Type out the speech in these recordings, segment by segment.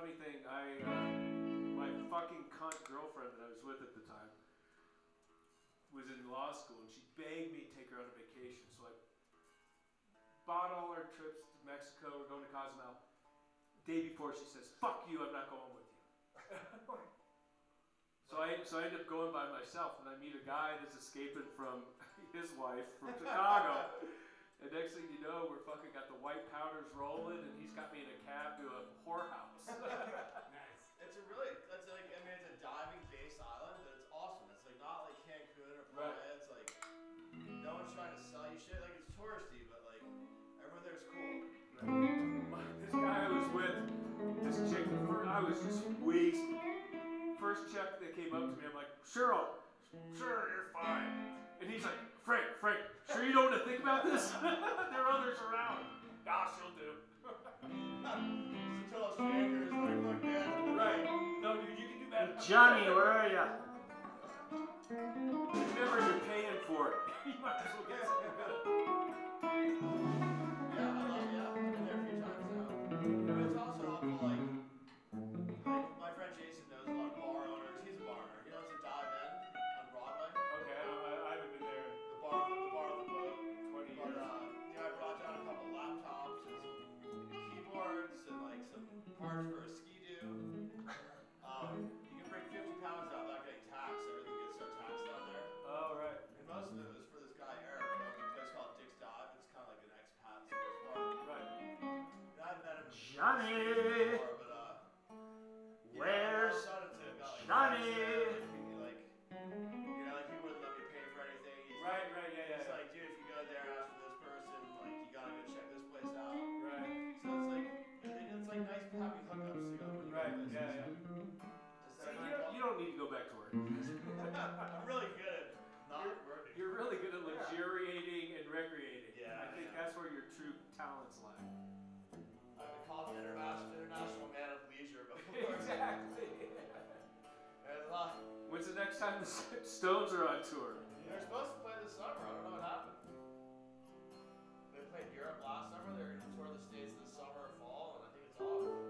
funny thing. I uh, my fucking cunt girlfriend that I was with at the time was in law school, and she begged me to take her on a vacation. So I bought all our trips to Mexico. We're going to Cozumel. Day before, she says, "Fuck you! I'm not going with you." so I so I end up going by myself, and I meet a guy that's escaping from his wife from Chicago. And next thing you know, we're fucking got the white powders rolling, and he's got me in a cab to a whorehouse. Nice. It's a really, it's like, I mean, it's a diving base island, but it's awesome. It's like not like Cancun or Playa. Right. It's like no one's trying to sell you shit. Like it's touristy, but like everyone there's cool. this guy I was with, this chick, I was just wasted. First check that came up to me, I'm like, Cheryl, sure, you're fine. And he's like, Frank, Frank, sure you don't want to think about this? there are others around. Ah, she'll do. Just tell strangers like, look, man. Right. No, dude, you can do that. Johnny, where are you? Remember, you're paying for for anything. He's Right, right, yeah, He's yeah. like, dude, if you go there and ask for this person, like, you gotta go check this place out. Right. So it's like, it's like nice having hookups to go when you Right, go places. yeah, yeah. Instead See, of you, don't, you don't need to go back to work. I'm really good at not working. You're really good at luxuriating and recreating. Yeah, I think yeah. that's where your true talents lie. The next time the Stones are on tour? they're supposed to play this summer. I don't know what happened. They played Europe last summer. They're going to tour the States this summer or fall, and I think it's off.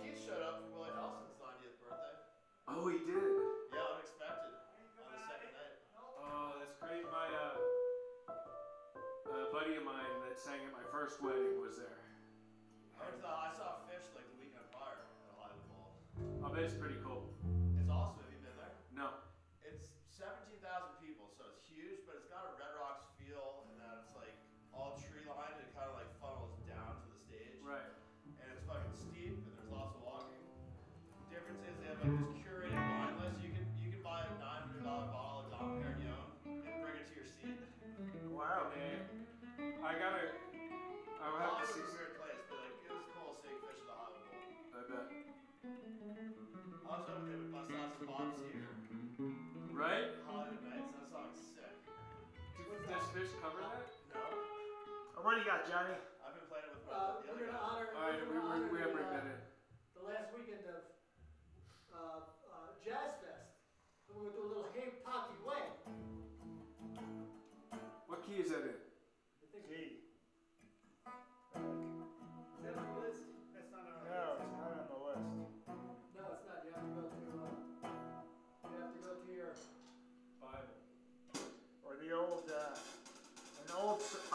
Keith showed up for Willie Nelson's 90th birthday. Oh, he did. Yeah, unexpected. On the second night. Oh, that's great. My uh, a buddy of mine that sang at my first wedding was there. I, the, I saw Phish like the weekend prior at a Hollywood Bowl. I bet it's pretty cool. What do you got, Johnny? I've been playing it with Uh, the we're other gonna honor, All right, we're we, gonna honor we, we gotta the, uh, that in. the last weekend of uh, uh, Jazz Fest. We're gonna do a little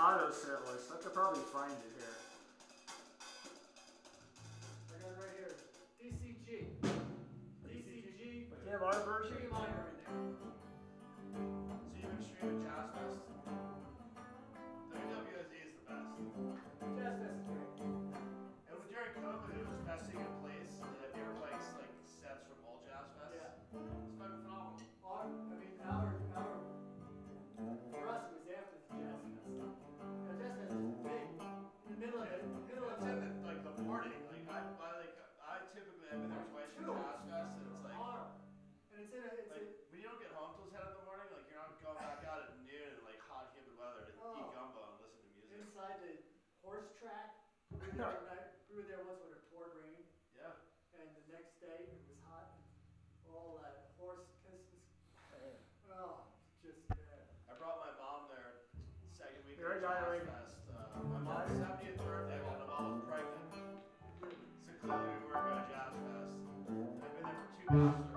auto set list. I could probably find it We were there, one night, we were there once when it poured rain, Yeah. and the next day it was hot, and all that horse kisses. Oh, just, yeah. I brought my mom there second week Here, I of got it Jazz Fest. Uh, my mom's 70th birthday while my mom was pregnant. So clearly we weren't going to Jazz Fest. after parties over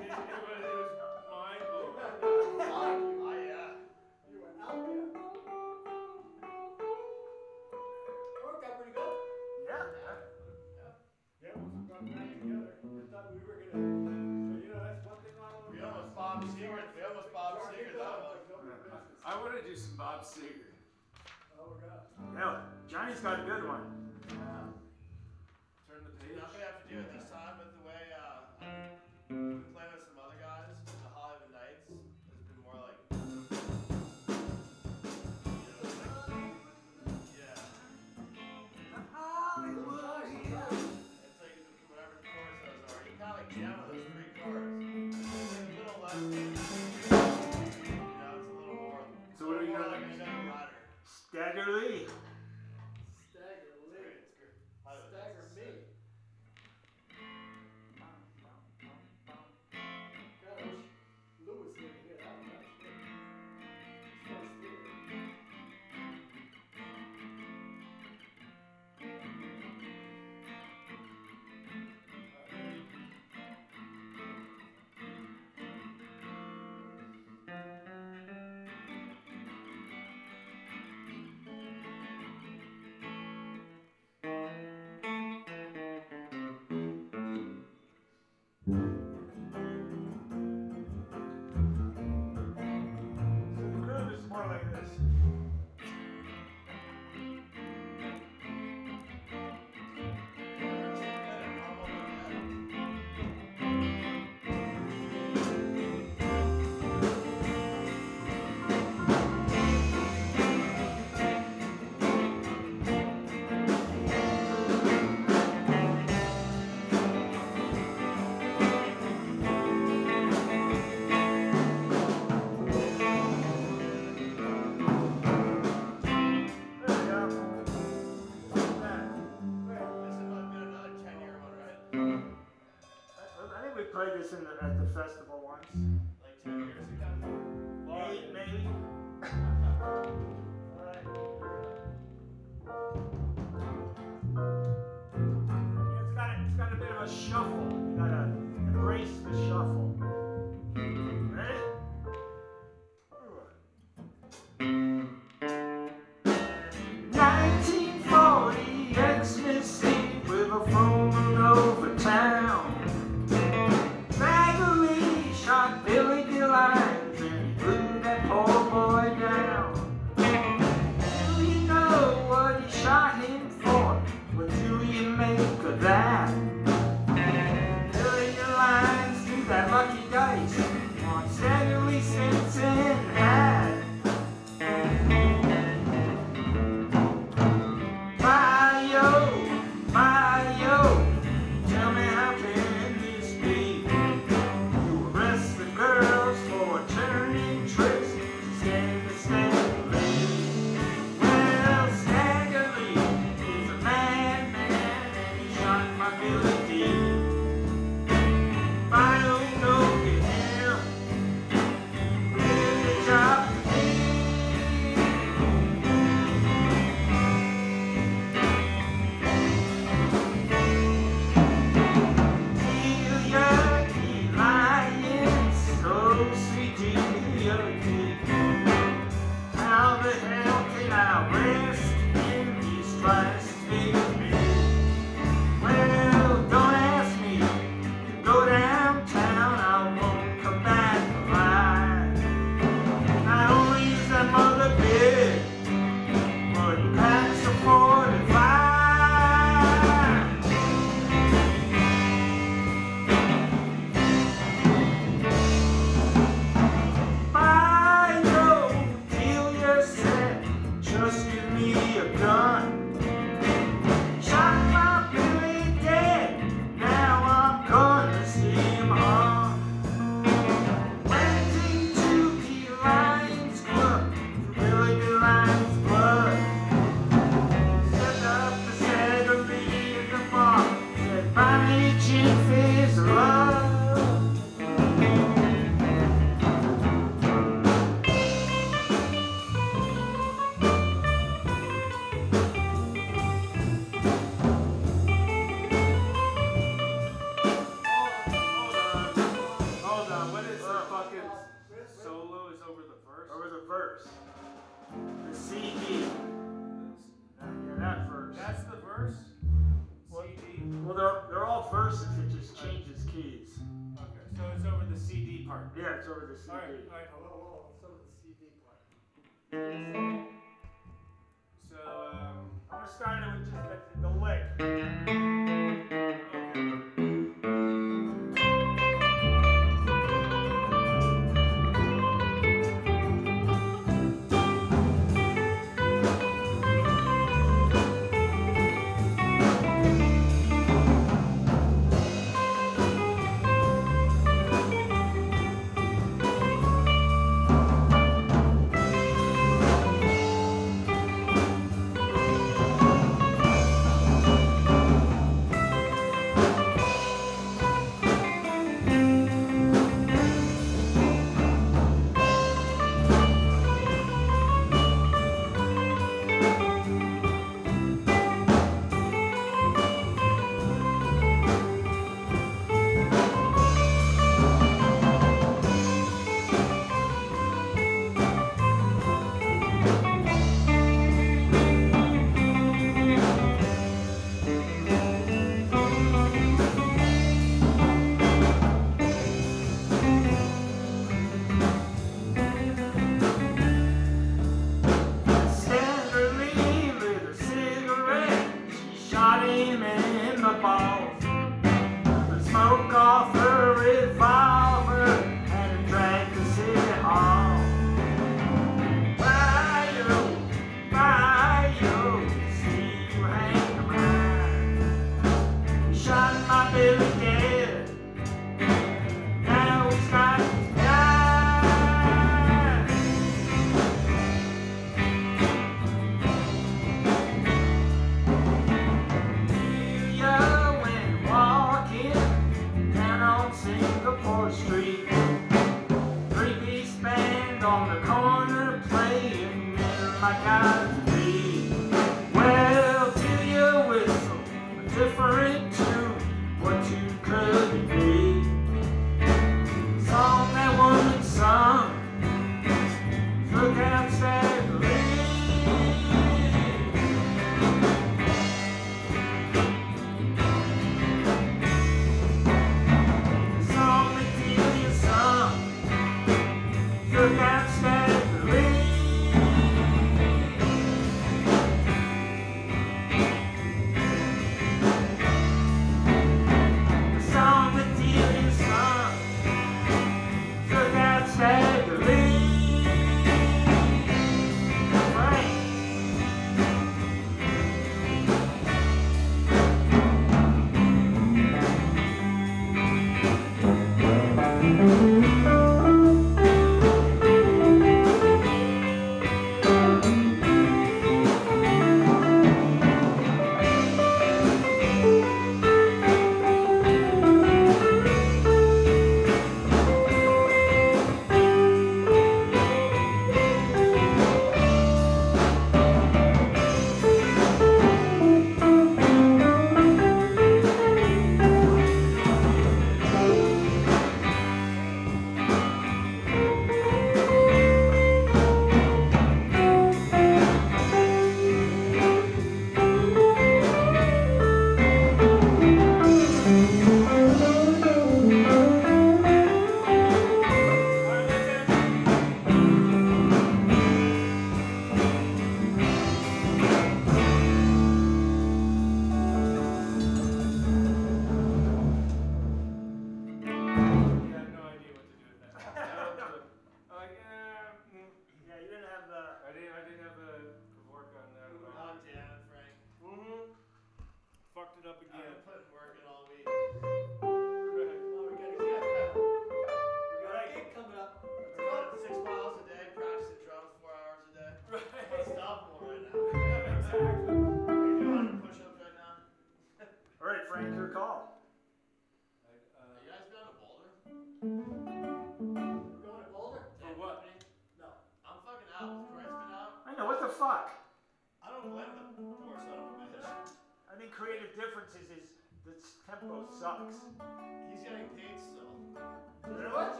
it, was, was mind blowing. I, worked out pretty good. Yeah. Yeah. Yeah, we we were gonna. So you know, that's one thing I want to. Almost Bob Seger. Almost Bob Seger. I want to do some Bob Seger. Oh God. Hell, Johnny's got a good one.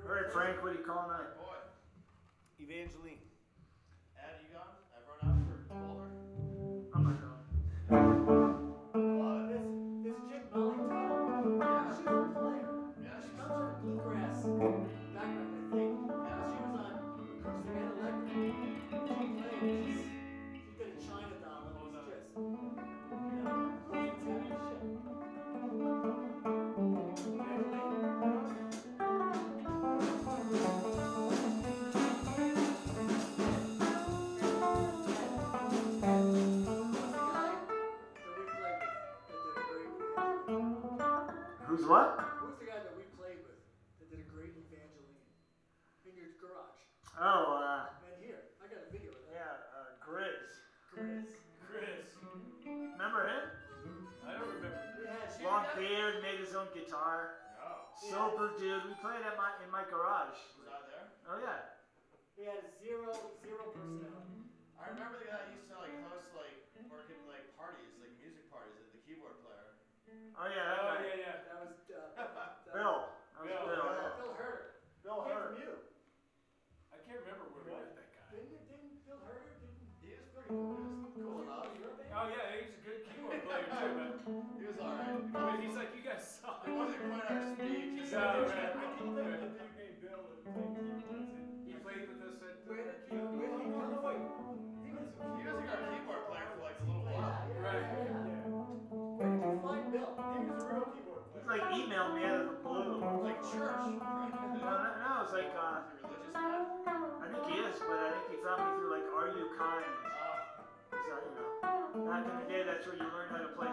All right, Frank, what do you call that? Evangeline. sober, dude. We played at my in my garage. Was I there? Oh yeah. He had zero zero personnel. I remember the guy used to like host like working like parties, like music parties, at the keyboard player. Oh yeah, back in the day, that's where you learned how to play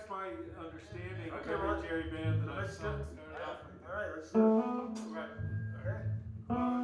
that's my understanding of Okay, well, Jerry band that Let's do All right, let's do it. All right.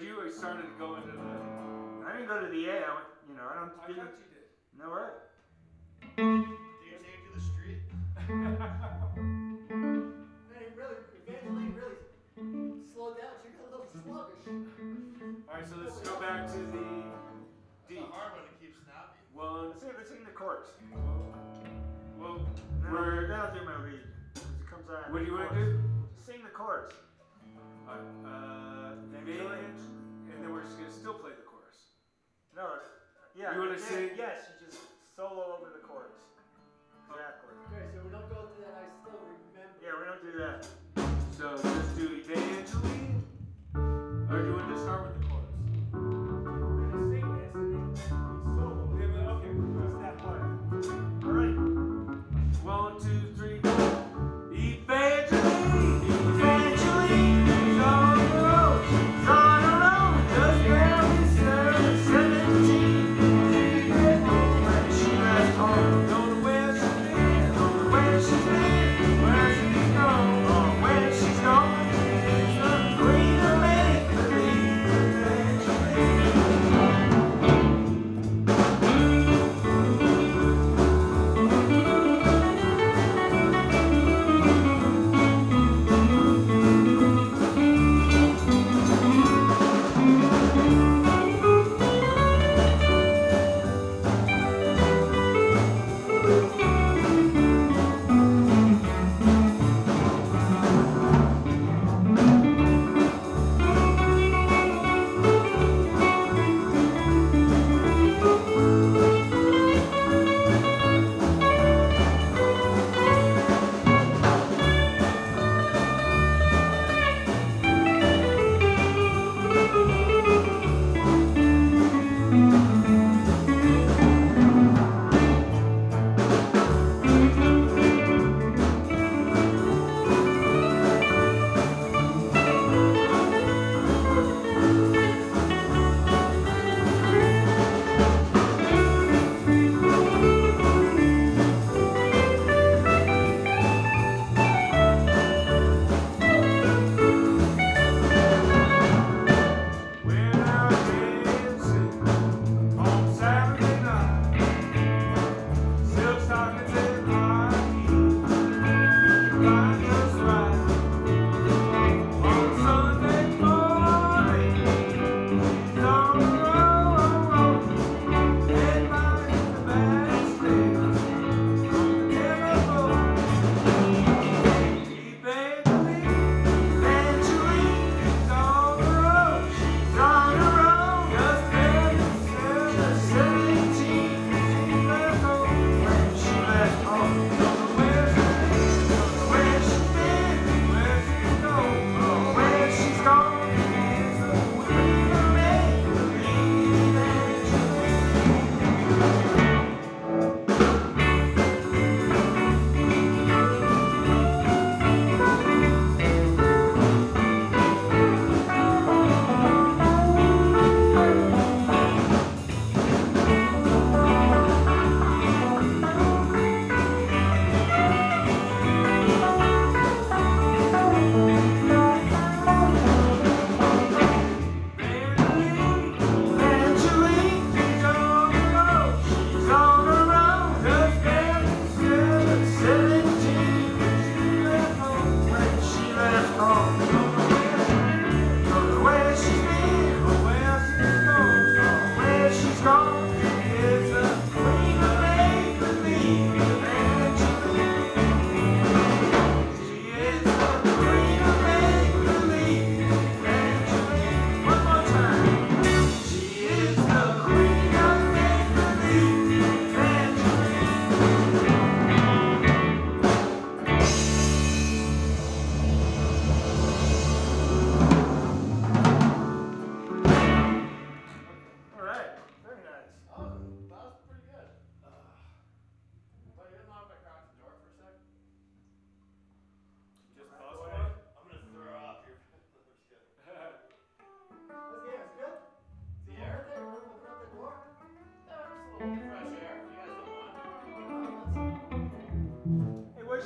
But you started to go into the. I didn't go to the A. I went, you know, I don't. I didn't, thought you did. no way. Did you take it to the street? And it really, Evangeline really slowed down. She got a little sluggish. All right, so let's go back to the D. It's a hard one to keep snappy. One. Let's see, let's sing the chorus. Well, No, We're- then I'll do my lead. 'cause It comes out. what do you want to do? Sing the chorus. Uh, uh, Evangeline. and then we're just gonna still play the chorus. No, yeah. You wanna yeah, sing? Yes, you just solo over the chorus. Exactly. Okay, so we don't go through that. I still remember. Yeah, we don't do that. So just do Evangeline, or do you want to start with the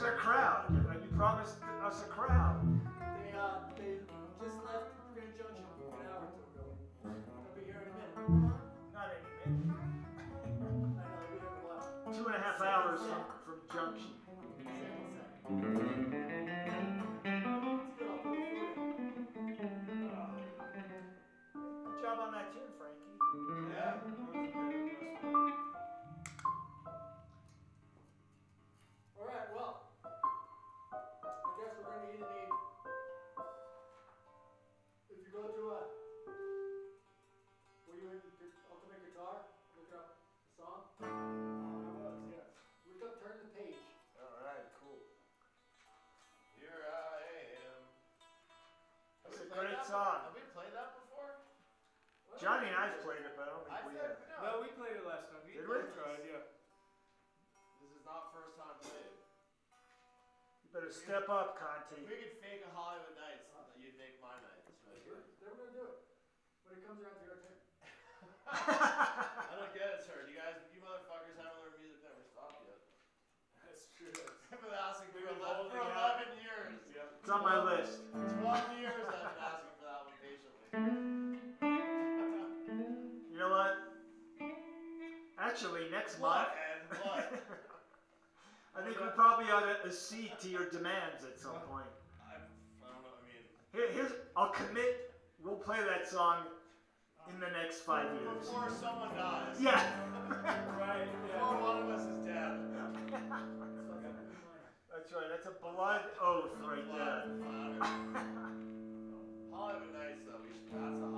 Our crowd? You better step up, If we could fake a Hollywood Nights, you'd make my nights right here. They were gonna do it. When it comes around to your turn. I don't get it, sir. You guys, you motherfuckers haven't learned music never stopped yet. That's true. I've been asking for We've been 11, for 11 years. Yeah. It's on my list. 12 years I've been asking for that one patiently. You know what? Actually, next month, what, Ed? What? I think we probably ought to accede to your demands at some point. I, don't know. I mean, Here, here's I'll commit. We'll play that song in the next five years. Before someone dies. Yeah. right. Yeah. Before one of us is dead. That's right. That's a blood oath right blood there. Hollywood Nights, though, we should.